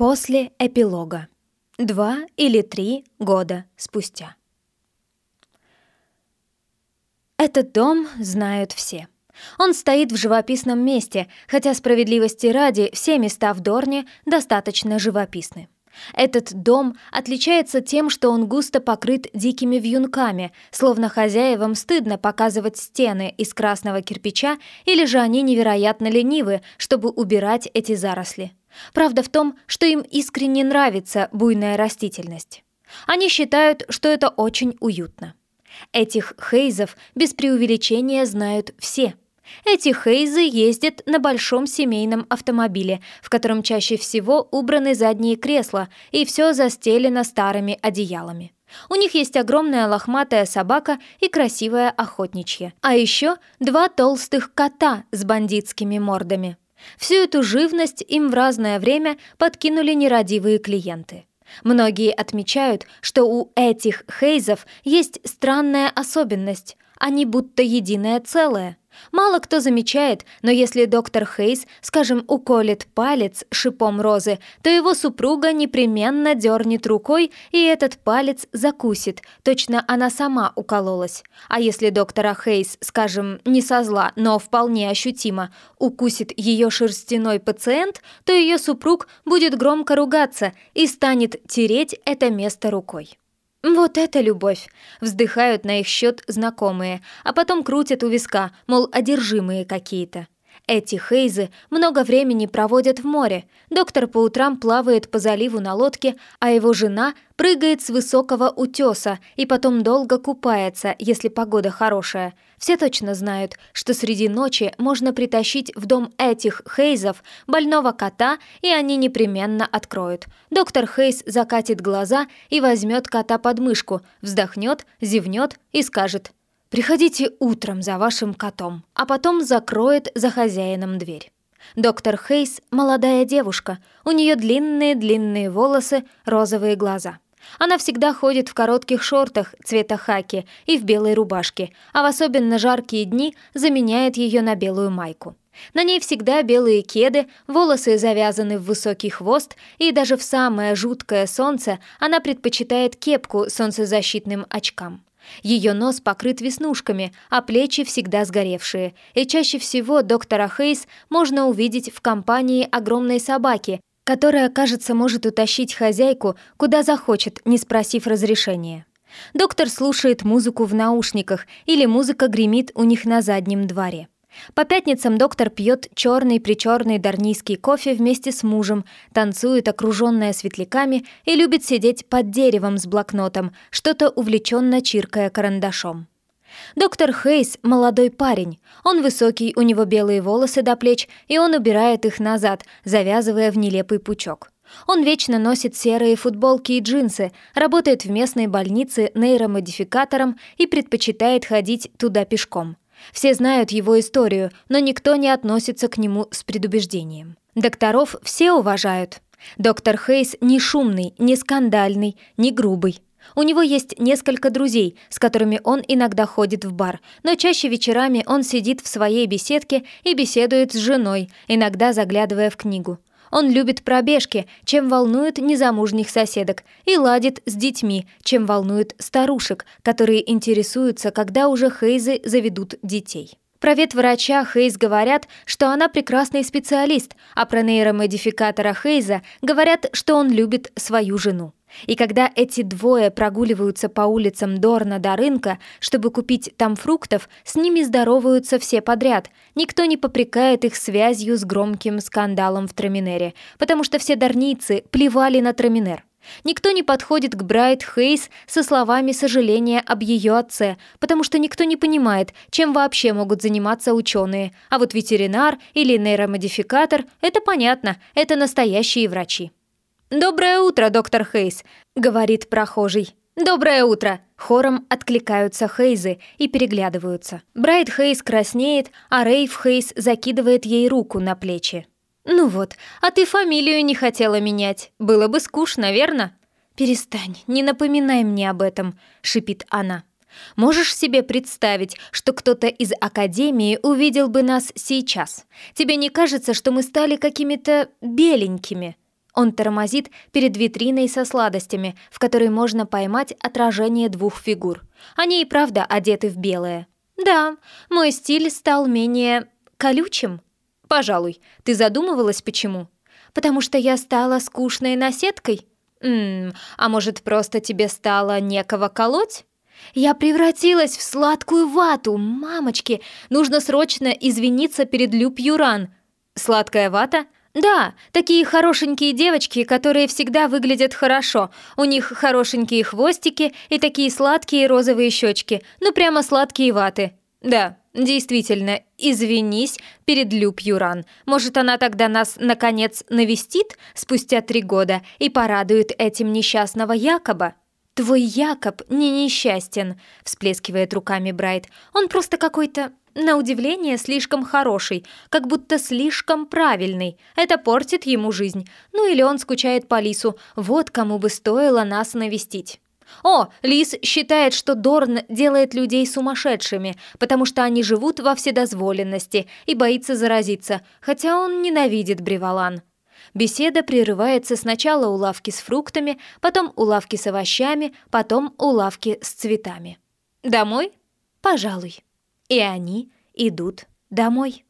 После эпилога. Два или три года спустя. Этот дом знают все. Он стоит в живописном месте, хотя справедливости ради все места в Дорне достаточно живописны. Этот дом отличается тем, что он густо покрыт дикими вьюнками, словно хозяевам стыдно показывать стены из красного кирпича, или же они невероятно ленивы, чтобы убирать эти заросли. Правда в том, что им искренне нравится буйная растительность. Они считают, что это очень уютно. Этих хейзов без преувеличения знают все – эти Хейзы ездят на большом семейном автомобиле, в котором чаще всего убраны задние кресла и все застелено старыми одеялами. У них есть огромная лохматая собака и красивая охотничья. А еще два толстых кота с бандитскими мордами. Всю эту живность им в разное время подкинули нерадивые клиенты. Многие отмечают, что у этих хейзов есть странная особенность. Они будто единое целое. Мало кто замечает, но если доктор Хейс, скажем, уколет палец шипом розы, то его супруга непременно дернет рукой, и этот палец закусит, точно она сама укололась. А если доктора Хейс, скажем, не со зла, но вполне ощутимо, укусит ее шерстяной пациент, то ее супруг будет громко ругаться и станет тереть это место рукой. «Вот это любовь!» — вздыхают на их счет знакомые, а потом крутят у виска, мол, одержимые какие-то. Эти Хейзы много времени проводят в море. Доктор по утрам плавает по заливу на лодке, а его жена прыгает с высокого утеса и потом долго купается, если погода хорошая. Все точно знают, что среди ночи можно притащить в дом этих Хейзов больного кота, и они непременно откроют. Доктор Хейз закатит глаза и возьмет кота под мышку, вздохнет, зевнет и скажет Приходите утром за вашим котом, а потом закроет за хозяином дверь. Доктор Хейс – молодая девушка, у нее длинные-длинные волосы, розовые глаза. Она всегда ходит в коротких шортах цвета хаки и в белой рубашке, а в особенно жаркие дни заменяет ее на белую майку. На ней всегда белые кеды, волосы завязаны в высокий хвост, и даже в самое жуткое солнце она предпочитает кепку солнцезащитным очкам. Ее нос покрыт веснушками, а плечи всегда сгоревшие. И чаще всего доктора Хейс можно увидеть в компании огромной собаки, которая, кажется, может утащить хозяйку куда захочет, не спросив разрешения. Доктор слушает музыку в наушниках или музыка гремит у них на заднем дворе. По пятницам доктор пьет черный-причерный дарнийский кофе вместе с мужем, танцует, окруженная светляками, и любит сидеть под деревом с блокнотом, что-то увлеченно чиркая карандашом. Доктор Хейс — молодой парень. Он высокий, у него белые волосы до плеч, и он убирает их назад, завязывая в нелепый пучок. Он вечно носит серые футболки и джинсы, работает в местной больнице нейромодификатором и предпочитает ходить туда пешком. Все знают его историю, но никто не относится к нему с предубеждением. Докторов все уважают. Доктор Хейс не шумный, не скандальный, не грубый. У него есть несколько друзей, с которыми он иногда ходит в бар, но чаще вечерами он сидит в своей беседке и беседует с женой, иногда заглядывая в книгу. Он любит пробежки, чем волнует незамужних соседок, и ладит с детьми, чем волнует старушек, которые интересуются, когда уже Хейзы заведут детей. Про ветврача Хейз говорят, что она прекрасный специалист, а про нейромодификатора Хейза говорят, что он любит свою жену. И когда эти двое прогуливаются по улицам Дорна до рынка, чтобы купить там фруктов, с ними здороваются все подряд. Никто не попрекает их связью с громким скандалом в Траминере, потому что все дарницы плевали на Траминер. Никто не подходит к Брайт Хейс со словами сожаления об ее отце, потому что никто не понимает, чем вообще могут заниматься ученые. А вот ветеринар или нейромодификатор – это понятно, это настоящие врачи. «Доброе утро, доктор Хейс», — говорит прохожий. «Доброе утро!» Хором откликаются Хейзы и переглядываются. Брайт Хейс краснеет, а Рейв Хейс закидывает ей руку на плечи. «Ну вот, а ты фамилию не хотела менять. Было бы скучно, верно?» «Перестань, не напоминай мне об этом», — шипит она. «Можешь себе представить, что кто-то из Академии увидел бы нас сейчас? Тебе не кажется, что мы стали какими-то беленькими?» Он тормозит перед витриной со сладостями, в которой можно поймать отражение двух фигур. Они и правда одеты в белое. Да, мой стиль стал менее колючим. Пожалуй, ты задумывалась, почему? Потому что я стала скучной наседкой? Ммм, а может, просто тебе стало некого колоть? Я превратилась в сладкую вату, мамочки. Нужно срочно извиниться перед Лю Пьюран. Сладкая вата? Да, такие хорошенькие девочки, которые всегда выглядят хорошо. У них хорошенькие хвостики и такие сладкие розовые щечки. Ну прямо сладкие ваты. Да, действительно, извинись перед Лю Пьюран. Может, она тогда нас, наконец, навестит спустя три года и порадует этим несчастного Якоба? «Твой Якоб не несчастен», — всплескивает руками Брайт. «Он просто какой-то, на удивление, слишком хороший, как будто слишком правильный. Это портит ему жизнь. Ну или он скучает по Лису. Вот кому бы стоило нас навестить». О, Лис считает, что Дорн делает людей сумасшедшими, потому что они живут во вседозволенности и боится заразиться, хотя он ненавидит Бревалан. Беседа прерывается сначала у лавки с фруктами, потом у лавки с овощами, потом у лавки с цветами. «Домой?» «Пожалуй». И они идут домой.